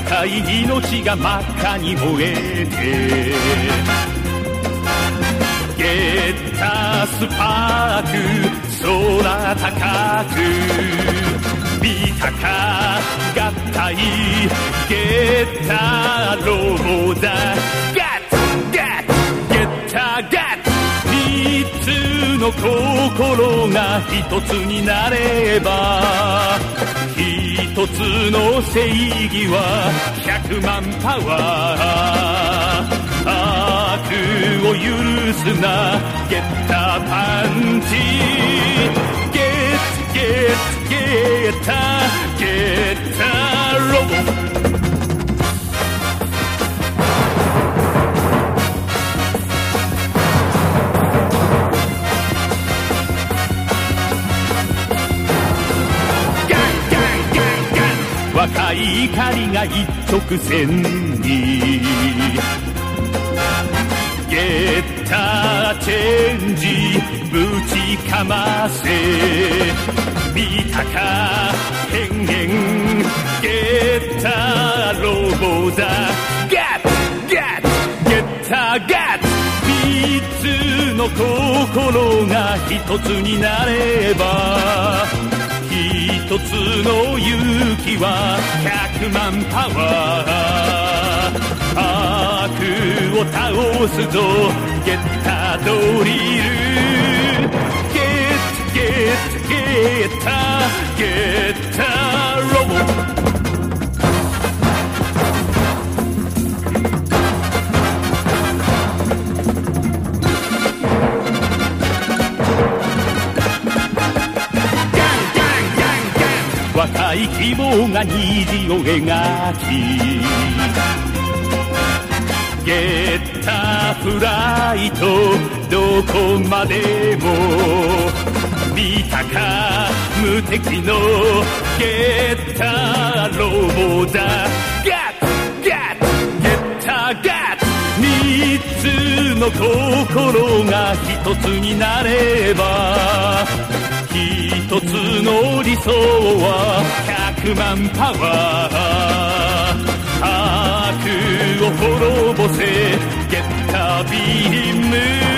命が真っ赤に燃えてゲッタースパーク空高くビタカ合体ゲッターロボだ。ガッツガッツゲッターガッツ三つの心が一つになればつの正義は100万パワー悪を許すなゲッターパンチ。若い怒りが一直線に。ゲッターチェンジぶちかませ。見たか変幻ゲッターロボだ。ガッツガッゲッターガッ。三つの心が一つになれば一つの勇気は百万パワー。悪を倒すぞ。ゲッタドリル。若い希望が虹を描きゲッターフライトどこまでも見たか無敵のゲッターロボだ。ガッツガッゲッタガッ三つの心が一つになれば一つの理想は100万パワー。悪を滅ぼせゲッタービーム。